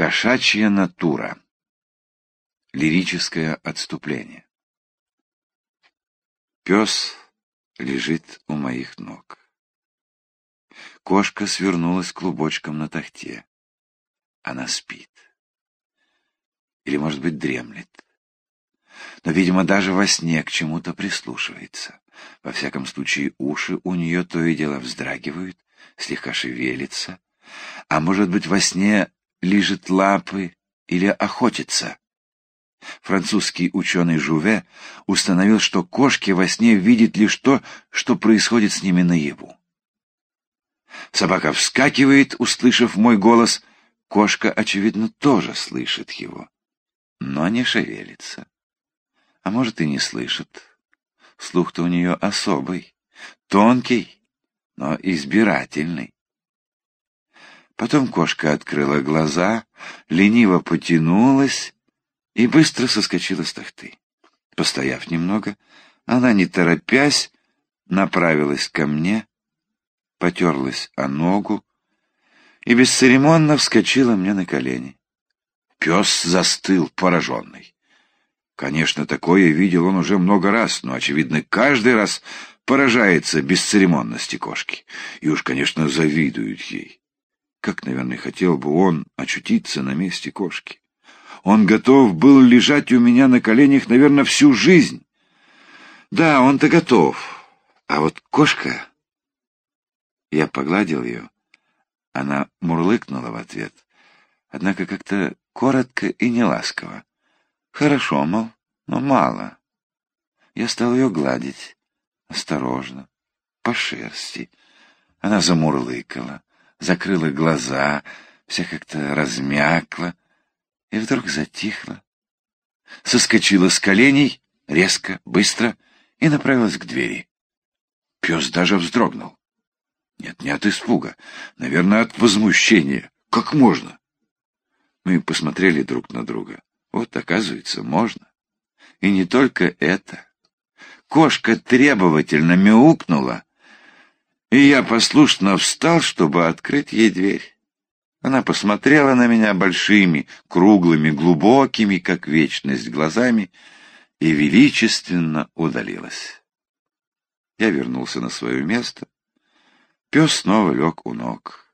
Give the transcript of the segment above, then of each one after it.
Кошачья натура. Лирическое отступление. Пес лежит у моих ног. Кошка свернулась клубочком на тахте. Она спит. Или, может быть, дремлет. Но, видимо, даже во сне к чему-то прислушивается. Во всяком случае, уши у нее то и дело вздрагивают, слегка шевелится. А может быть, во сне лижет лапы или охотится. Французский ученый Жуве установил, что кошки во сне видят лишь то, что происходит с ними наяву. Собака вскакивает, услышав мой голос. Кошка, очевидно, тоже слышит его, но не шевелится. А может, и не слышит. Слух-то у нее особый, тонкий, но избирательный. Потом кошка открыла глаза, лениво потянулась и быстро соскочила с тахты. Постояв немного, она, не торопясь, направилась ко мне, потерлась о ногу и бесцеремонно вскочила мне на колени. Пес застыл, пораженный. Конечно, такое видел он уже много раз, но, очевидно, каждый раз поражается бесцеремонности кошки. И уж, конечно, завидует ей. Как, наверное, хотел бы он очутиться на месте кошки. Он готов был лежать у меня на коленях, наверное, всю жизнь. Да, он-то готов. А вот кошка... Я погладил ее. Она мурлыкнула в ответ. Однако как-то коротко и неласково. Хорошо, мол, но мало. Я стал ее гладить. Осторожно, по шерсти. Она замурлыкала закрыла глаза, вся как-то размякла и вдруг затихла. Соскочила с коленей, резко, быстро, и направилась к двери. Пес даже вздрогнул. Нет, не от испуга, наверное, от возмущения. Как можно? Мы посмотрели друг на друга. Вот, оказывается, можно. И не только это. Кошка требовательно мяукнула, и я послушно встал, чтобы открыть ей дверь. Она посмотрела на меня большими, круглыми, глубокими, как вечность, глазами и величественно удалилась. Я вернулся на свое место. Пес снова лег у ног.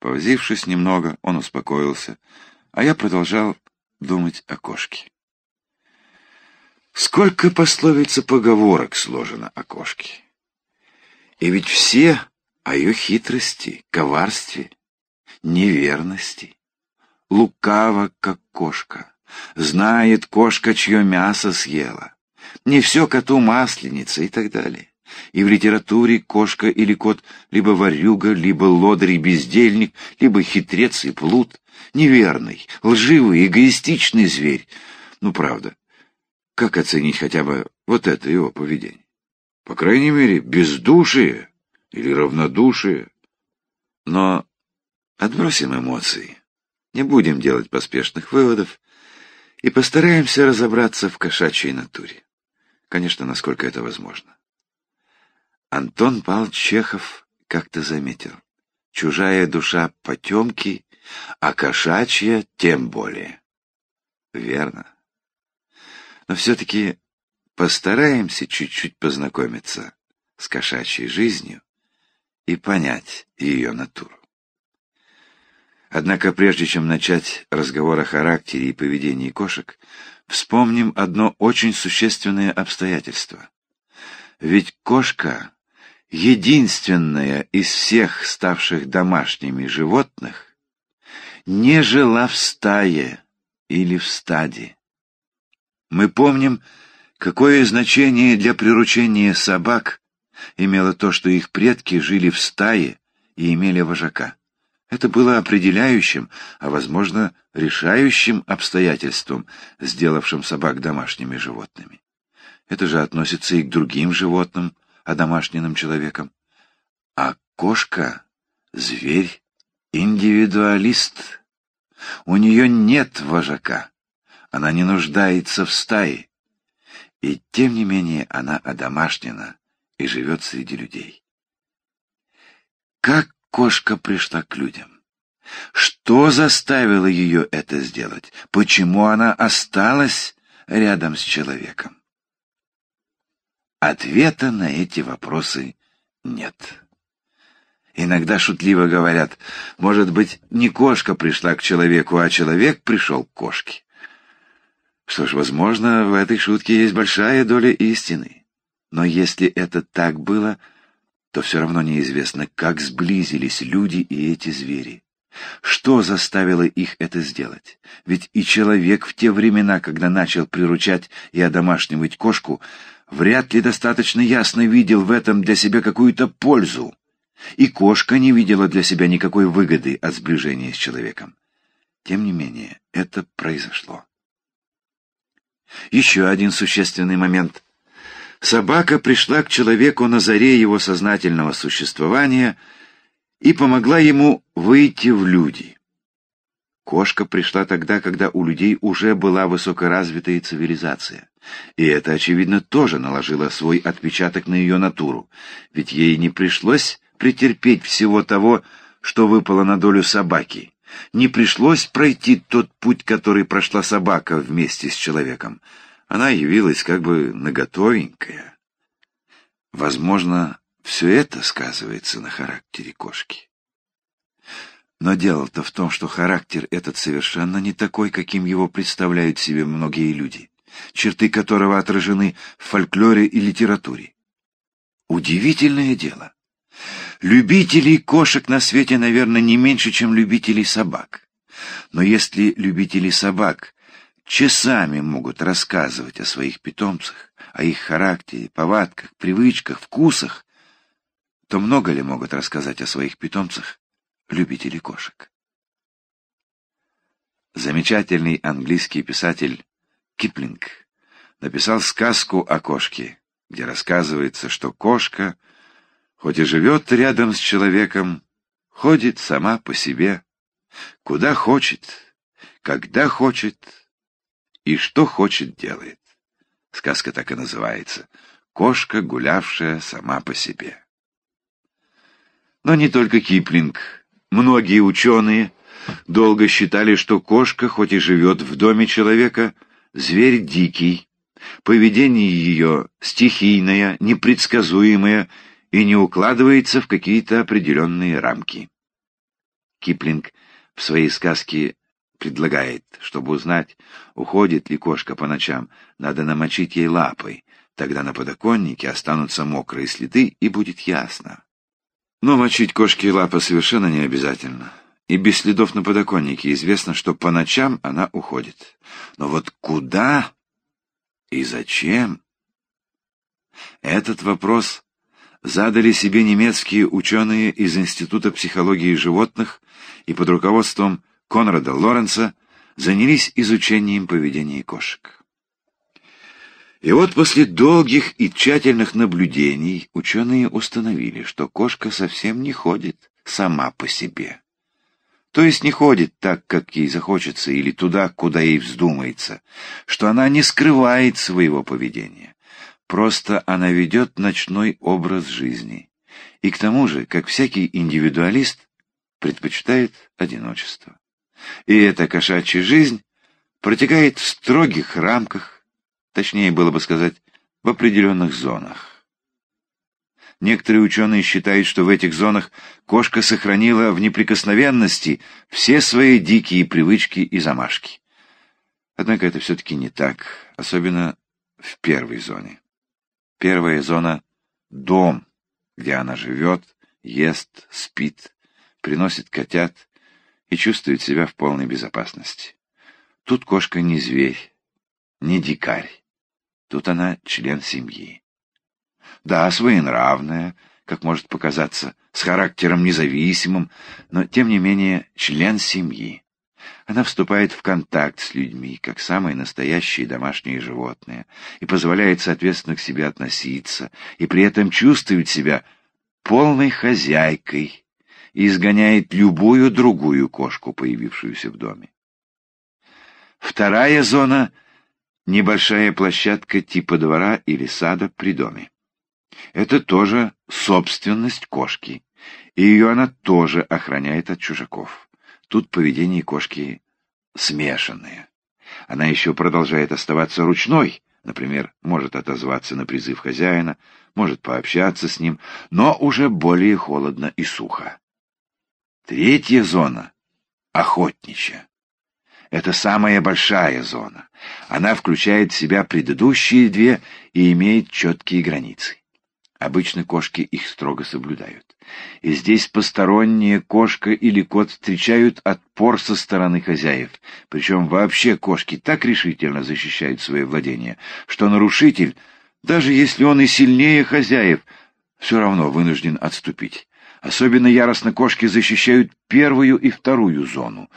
Повозившись немного, он успокоился, а я продолжал думать о кошке. Сколько пословиц и поговорок сложено о кошке. И ведь все о ее хитрости, коварстве, неверности. Лукава, как кошка. Знает кошка, чье мясо съела. Не все коту масленица и так далее. И в литературе кошка или кот либо ворюга, либо лодырь и бездельник, либо хитрец и плут, неверный, лживый, эгоистичный зверь. Ну, правда, как оценить хотя бы вот это его поведение? По крайней мере, бездушие или равнодушие. Но отбросим эмоции, не будем делать поспешных выводов и постараемся разобраться в кошачьей натуре. Конечно, насколько это возможно. Антон Павлович Чехов как-то заметил. Чужая душа потемки, а кошачья тем более. Верно. Но все-таки Постараемся чуть-чуть познакомиться с кошачьей жизнью и понять ее натуру. Однако прежде чем начать разговор о характере и поведении кошек, вспомним одно очень существенное обстоятельство. Ведь кошка — единственная из всех ставших домашними животных, не жила в стае или в стаде. Мы помним, Какое значение для приручения собак имело то, что их предки жили в стае и имели вожака? Это было определяющим, а, возможно, решающим обстоятельством, сделавшим собак домашними животными. Это же относится и к другим животным, одомашненным человеком. А кошка — зверь, индивидуалист. У нее нет вожака. Она не нуждается в стае. И тем не менее она одомашнена и живет среди людей. Как кошка пришла к людям? Что заставило ее это сделать? Почему она осталась рядом с человеком? Ответа на эти вопросы нет. Иногда шутливо говорят, может быть, не кошка пришла к человеку, а человек пришел к кошке. Что ж, возможно, в этой шутке есть большая доля истины. Но если это так было, то все равно неизвестно, как сблизились люди и эти звери. Что заставило их это сделать? Ведь и человек в те времена, когда начал приручать и одомашнивать кошку, вряд ли достаточно ясно видел в этом для себя какую-то пользу. И кошка не видела для себя никакой выгоды от сближения с человеком. Тем не менее, это произошло. Еще один существенный момент. Собака пришла к человеку на заре его сознательного существования и помогла ему выйти в люди. Кошка пришла тогда, когда у людей уже была высокоразвитая цивилизация. И это, очевидно, тоже наложило свой отпечаток на ее натуру, ведь ей не пришлось претерпеть всего того, что выпало на долю собаки. Не пришлось пройти тот путь, который прошла собака вместе с человеком. Она явилась как бы наготовенькая. Возможно, все это сказывается на характере кошки. Но дело-то в том, что характер этот совершенно не такой, каким его представляют себе многие люди, черты которого отражены в фольклоре и литературе. Удивительное дело. Любителей кошек на свете, наверное, не меньше, чем любителей собак. Но если любители собак часами могут рассказывать о своих питомцах, о их характере, повадках, привычках, вкусах, то много ли могут рассказать о своих питомцах любители кошек? Замечательный английский писатель Киплинг написал сказку о кошке, где рассказывается, что кошка — хоть и живет рядом с человеком, ходит сама по себе, куда хочет, когда хочет и что хочет делает. Сказка так и называется «Кошка, гулявшая сама по себе». Но не только Киплинг. Многие ученые долго считали, что кошка, хоть и живет в доме человека, зверь дикий, поведение ее стихийное, непредсказуемое и не укладывается в какие-то определенные рамки. Киплинг в своей сказке предлагает, чтобы узнать, уходит ли кошка по ночам, надо намочить ей лапой, тогда на подоконнике останутся мокрые следы и будет ясно. Но мочить кошке лапы совершенно не обязательно. И без следов на подоконнике известно, что по ночам она уходит. Но вот куда и зачем? Этот вопрос задали себе немецкие ученые из Института психологии животных и под руководством Конрада Лоренца занялись изучением поведения кошек. И вот после долгих и тщательных наблюдений ученые установили, что кошка совсем не ходит сама по себе. То есть не ходит так, как ей захочется, или туда, куда ей вздумается, что она не скрывает своего поведения. Просто она ведет ночной образ жизни. И к тому же, как всякий индивидуалист, предпочитает одиночество. И эта кошачья жизнь протекает в строгих рамках, точнее было бы сказать, в определенных зонах. Некоторые ученые считают, что в этих зонах кошка сохранила в неприкосновенности все свои дикие привычки и замашки. Однако это все-таки не так, особенно в первой зоне. Первая зона — дом, где она живет, ест, спит, приносит котят и чувствует себя в полной безопасности. Тут кошка не зверь, не дикарь. Тут она член семьи. Да, своенравная, как может показаться, с характером независимым, но, тем не менее, член семьи. Она вступает в контакт с людьми, как самые настоящие домашние животные, и позволяет соответственно к себе относиться, и при этом чувствует себя полной хозяйкой и изгоняет любую другую кошку, появившуюся в доме. Вторая зона — небольшая площадка типа двора или сада при доме. Это тоже собственность кошки, и ее она тоже охраняет от чужаков. Тут поведение кошки смешанное. Она еще продолжает оставаться ручной, например, может отозваться на призыв хозяина, может пообщаться с ним, но уже более холодно и сухо. Третья зона — охотничья. Это самая большая зона. Она включает в себя предыдущие две и имеет четкие границы. Обычно кошки их строго соблюдают. И здесь посторонняя кошка или кот встречают отпор со стороны хозяев. Причем вообще кошки так решительно защищают свои владения, что нарушитель, даже если он и сильнее хозяев, все равно вынужден отступить. Особенно яростно кошки защищают первую и вторую зону.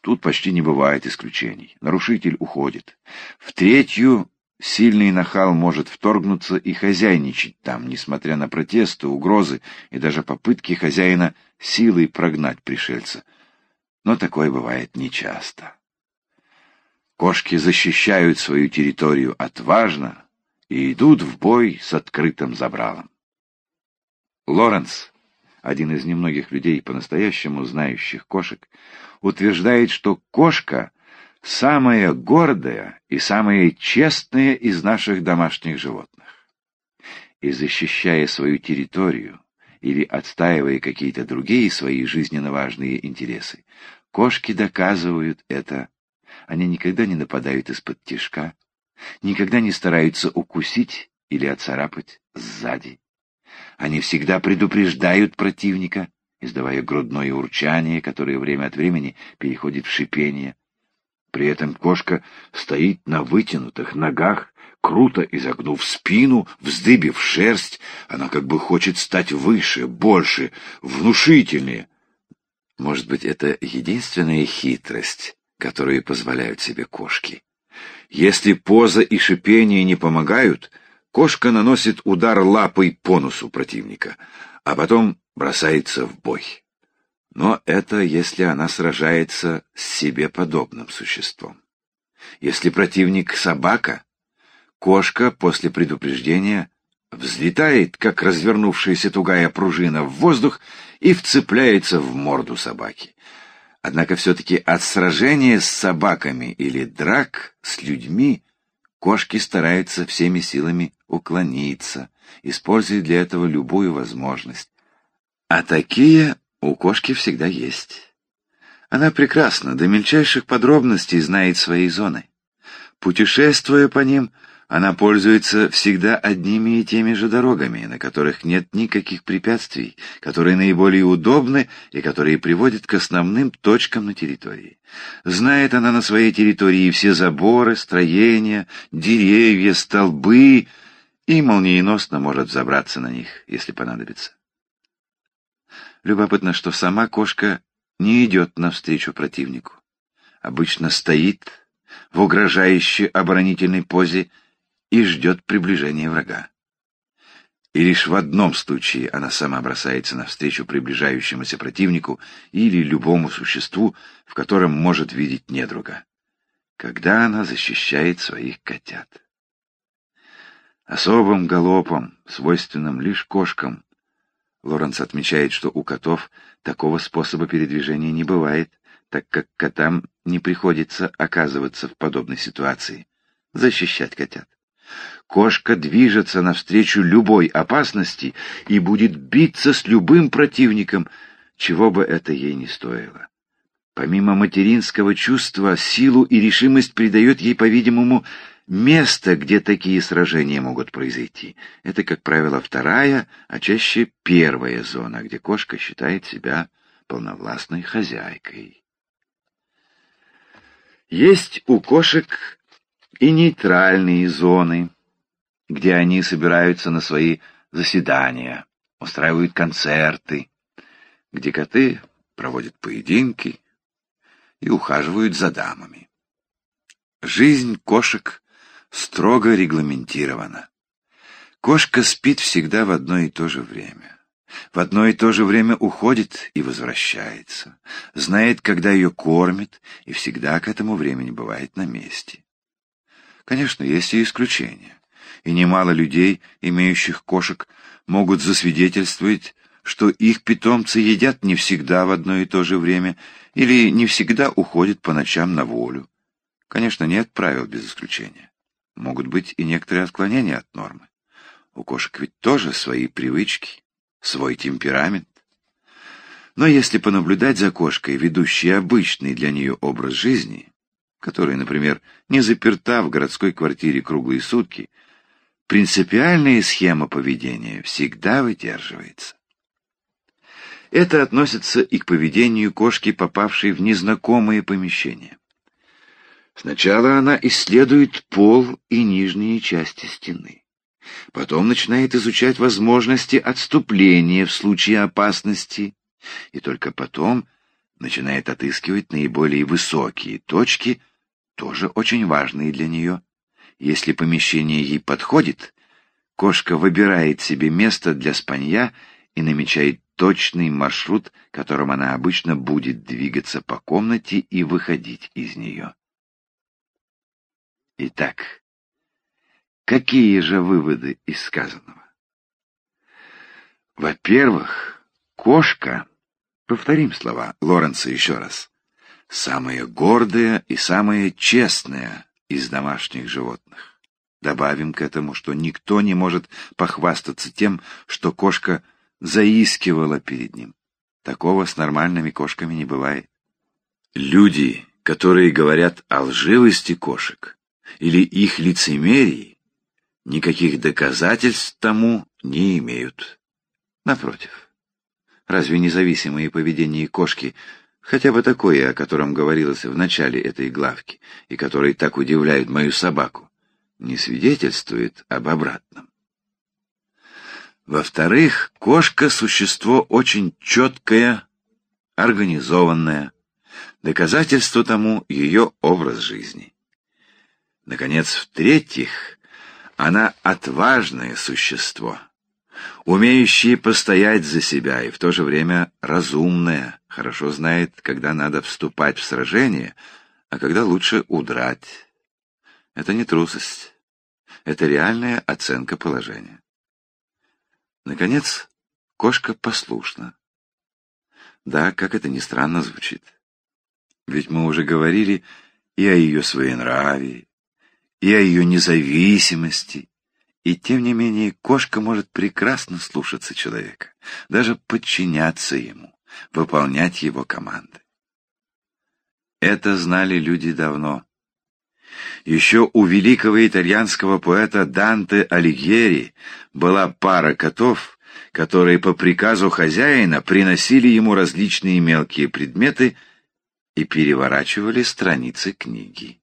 Тут почти не бывает исключений. Нарушитель уходит. В третью Сильный нахал может вторгнуться и хозяйничать там, несмотря на протесты, угрозы и даже попытки хозяина силой прогнать пришельца. Но такое бывает нечасто. Кошки защищают свою территорию отважно и идут в бой с открытым забралом. Лоренс, один из немногих людей, по-настоящему знающих кошек, утверждает, что кошка самая гордая и самая честная из наших домашних животных. И защищая свою территорию или отстаивая какие-то другие свои жизненно важные интересы, кошки доказывают это. Они никогда не нападают из-под тишка, никогда не стараются укусить или отцарапать сзади. Они всегда предупреждают противника, издавая грудное урчание, которое время от времени переходит в шипение, при этом кошка стоит на вытянутых ногах, круто изогнув спину, вздыбив шерсть. Она как бы хочет стать выше, больше, внушительнее. Может быть, это единственная хитрость, которую позволяют себе кошки. Если поза и шипение не помогают, кошка наносит удар лапой по носу противника, а потом бросается в бой. Но это если она сражается с себе подобным существом. Если противник — собака, кошка после предупреждения взлетает, как развернувшаяся тугая пружина в воздух, и вцепляется в морду собаки. Однако все-таки от сражения с собаками или драк с людьми кошки стараются всеми силами уклониться, используя для этого любую возможность. А такие у кошки всегда есть. Она прекрасно, до мельчайших подробностей знает свои зоны. Путешествуя по ним, она пользуется всегда одними и теми же дорогами, на которых нет никаких препятствий, которые наиболее удобны и которые приводят к основным точкам на территории. Знает она на своей территории все заборы, строения, деревья, столбы и молниеносно может забраться на них, если понадобится. Любопытно, что сама кошка не идет навстречу противнику. Обычно стоит в угрожающей оборонительной позе и ждет приближения врага. И лишь в одном случае она сама бросается навстречу приближающемуся противнику или любому существу, в котором может видеть недруга, когда она защищает своих котят. Особым галопом, свойственным лишь кошкам, Лоренс отмечает, что у котов такого способа передвижения не бывает, так как котам не приходится оказываться в подобной ситуации, защищать котят. Кошка движется навстречу любой опасности и будет биться с любым противником, чего бы это ей не стоило. Помимо материнского чувства, силу и решимость придает ей, по-видимому, место, где такие сражения могут произойти. Это, как правило, вторая, а чаще первая зона, где кошка считает себя полновластной хозяйкой. Есть у кошек и нейтральные зоны, где они собираются на свои заседания, устраивают концерты, где коты проводят поединки и ухаживают за дамами. Жизнь кошек строго регламентировано. Кошка спит всегда в одно и то же время. В одно и то же время уходит и возвращается. Знает, когда ее кормят, и всегда к этому времени бывает на месте. Конечно, есть и исключения. И немало людей, имеющих кошек, могут засвидетельствовать, что их питомцы едят не всегда в одно и то же время, или не всегда уходит по ночам на волю. Конечно, нет правил без исключения. Могут быть и некоторые отклонения от нормы. У кошек ведь тоже свои привычки, свой темперамент. Но если понаблюдать за кошкой, ведущей обычный для нее образ жизни, которая, например, не заперта в городской квартире круглые сутки, принципиальная схема поведения всегда выдерживается. Это относится и к поведению кошки, попавшей в незнакомые помещения. Сначала она исследует пол и нижние части стены. Потом начинает изучать возможности отступления в случае опасности, и только потом начинает отыскивать наиболее высокие точки, тоже очень важные для нее. Если помещение ей подходит, кошка выбирает себе место для спанья и намечает точный маршрут, которым она обычно будет двигаться по комнате и выходить из нее. Итак, какие же выводы из сказанного? Во-первых, кошка, повторим слова Лоренца еще раз, самая гордая и самая честная из домашних животных. Добавим к этому, что никто не может похвастаться тем, что кошка заискивала перед ним. Такого с нормальными кошками не бывает. Люди, которые говорят о лживости кошек или их лицемерии, никаких доказательств тому не имеют. Напротив, разве независимое поведение кошки, хотя бы такое, о котором говорилось в начале этой главки, и которое так удивляет мою собаку, не свидетельствует об обратном? Во-вторых, кошка — существо очень четкое, организованное. Доказательство тому — ее образ жизни. Наконец, в-третьих, она отважное существо, умеющее постоять за себя и в то же время разумное, хорошо знает, когда надо вступать в сражение, а когда лучше удрать. Это не трусость, это реальная оценка положения. Наконец, кошка послушна. Да, как это ни странно звучит. Ведь мы уже говорили и о ее своенравии, и о ее независимости, и тем не менее кошка может прекрасно слушаться человека, даже подчиняться ему, выполнять его команды. Это знали люди давно. Еще у великого итальянского поэта Данте Алигьери была пара котов, которые по приказу хозяина приносили ему различные мелкие предметы и переворачивали страницы книги.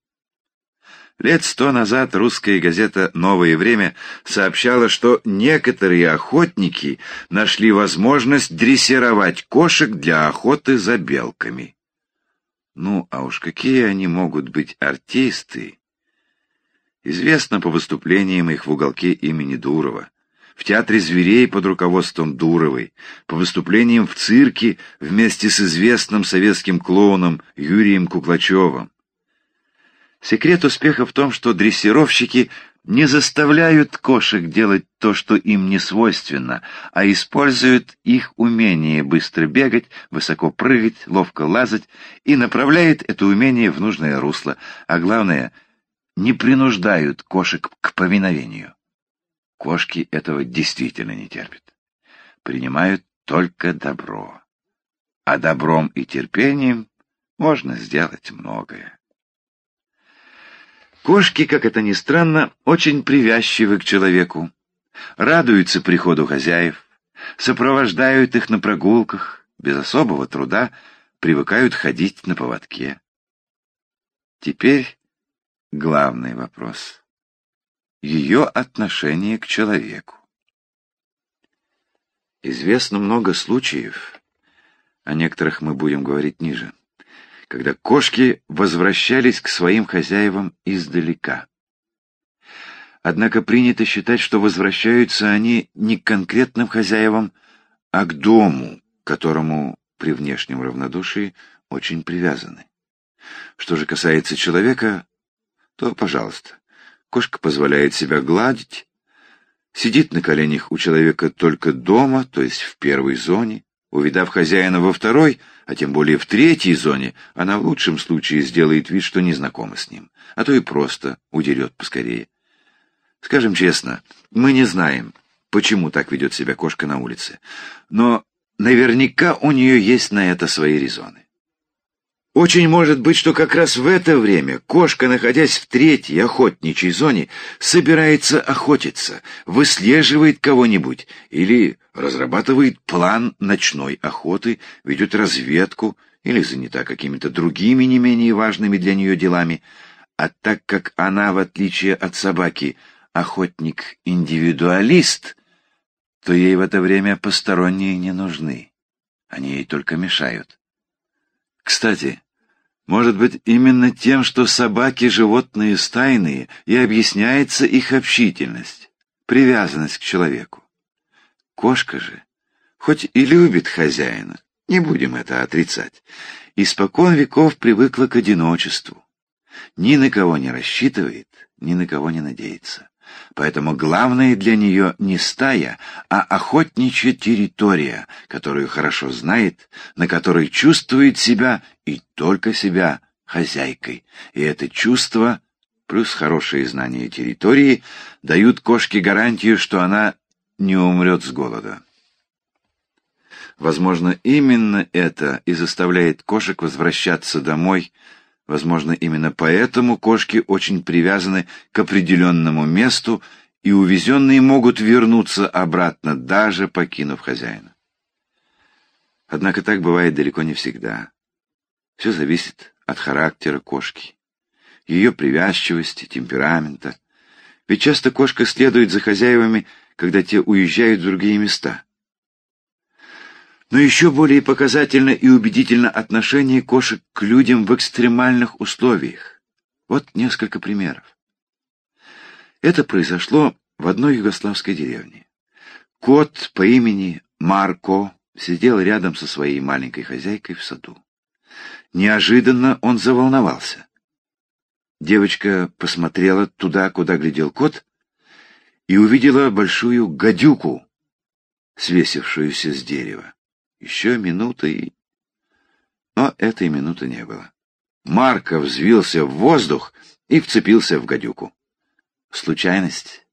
Лет сто назад русская газета «Новое время» сообщала, что некоторые охотники нашли возможность дрессировать кошек для охоты за белками. Ну, а уж какие они могут быть артисты, Известно по выступлениям их в уголке имени Дурова, в Театре зверей под руководством Дуровой, по выступлениям в цирке вместе с известным советским клоуном Юрием Куклачевым. Секрет успеха в том, что дрессировщики не заставляют кошек делать то, что им не свойственно, а используют их умение быстро бегать, высоко прыгать, ловко лазать и направляют это умение в нужное русло, а главное — не принуждают кошек к повиновению. Кошки этого действительно не терпят. Принимают только добро. А добром и терпением можно сделать многое. Кошки, как это ни странно, очень привязчивы к человеку, радуются приходу хозяев, сопровождают их на прогулках, без особого труда привыкают ходить на поводке. Теперь главный вопрос. Ее отношение к человеку. Известно много случаев, о некоторых мы будем говорить ниже, когда кошки возвращались к своим хозяевам издалека. Однако принято считать, что возвращаются они не к конкретным хозяевам, а к дому, которому при внешнем равнодушии очень привязаны. Что же касается человека, то, пожалуйста, кошка позволяет себя гладить, сидит на коленях у человека только дома, то есть в первой зоне, Увидав хозяина во второй, а тем более в третьей зоне, она в лучшем случае сделает вид, что не знакома с ним, а то и просто удерет поскорее. Скажем честно, мы не знаем, почему так ведет себя кошка на улице, но наверняка у нее есть на это свои резоны. Очень может быть, что как раз в это время кошка, находясь в третьей охотничьей зоне, собирается охотиться, выслеживает кого-нибудь или разрабатывает план ночной охоты, ведет разведку или занята какими-то другими не менее важными для нее делами. А так как она, в отличие от собаки, охотник-индивидуалист, то ей в это время посторонние не нужны. Они ей только мешают. Кстати, может быть, именно тем, что собаки — животные стайные, и объясняется их общительность, привязанность к человеку. Кошка же, хоть и любит хозяина, не будем это отрицать, испокон веков привыкла к одиночеству. Ни на кого не рассчитывает, ни на кого не надеется. Поэтому главное для нее не стая, а охотничья территория, которую хорошо знает, на которой чувствует себя и только себя хозяйкой. И это чувство, плюс хорошие знания территории, дают кошке гарантию, что она не умрет с голода. Возможно, именно это и заставляет кошек возвращаться домой, Возможно, именно поэтому кошки очень привязаны к определенному месту, и увезенные могут вернуться обратно, даже покинув хозяина. Однако так бывает далеко не всегда. Все зависит от характера кошки, ее привязчивости, темперамента. Ведь часто кошка следует за хозяевами, когда те уезжают в другие места. Но еще более показательно и убедительно отношение кошек к людям в экстремальных условиях. Вот несколько примеров. Это произошло в одной югославской деревне. Кот по имени Марко сидел рядом со своей маленькой хозяйкой в саду. Неожиданно он заволновался. Девочка посмотрела туда, куда глядел кот, и увидела большую гадюку, свесившуюся с дерева. Еще минута и... Но этой минуты не было. Марко взвился в воздух и вцепился в гадюку. Случайность?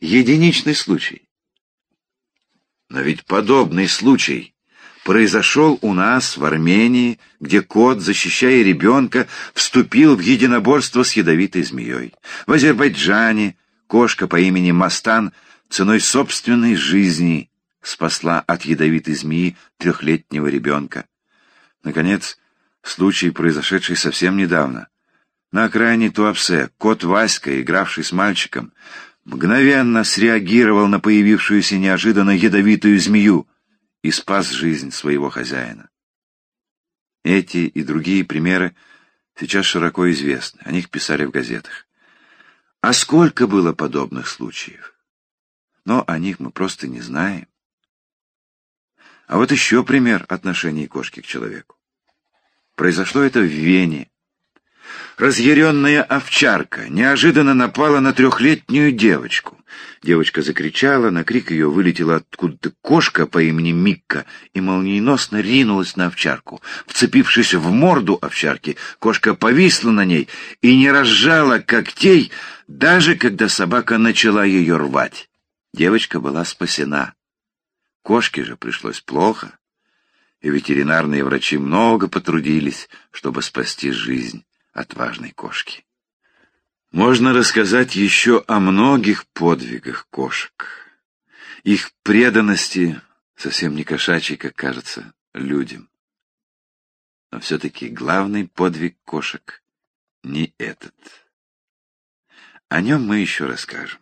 Единичный случай. Но ведь подобный случай произошел у нас, в Армении, где кот, защищая ребенка, вступил в единоборство с ядовитой змеей. В Азербайджане кошка по имени Мастан ценой собственной жизни спасла от ядовитой змеи трехлетнего ребенка. Наконец, случай, произошедший совсем недавно. На окраине Туапсе кот Васька, игравший с мальчиком, мгновенно среагировал на появившуюся неожиданно ядовитую змею и спас жизнь своего хозяина. Эти и другие примеры сейчас широко известны, о них писали в газетах. А сколько было подобных случаев? Но о них мы просто не знаем. А вот еще пример отношений кошки к человеку. Произошло это в Вене. Разъяренная овчарка неожиданно напала на трехлетнюю девочку. Девочка закричала, на крик ее вылетела откуда-то кошка по имени Микка и молниеносно ринулась на овчарку. Вцепившись в морду овчарки, кошка повисла на ней и не разжала когтей, даже когда собака начала ее рвать. Девочка была спасена. Кошке же пришлось плохо, и ветеринарные врачи много потрудились, чтобы спасти жизнь отважной кошки. Можно рассказать еще о многих подвигах кошек, их преданности, совсем не кошачьей, как кажется, людям. Но все-таки главный подвиг кошек не этот. О нем мы еще расскажем.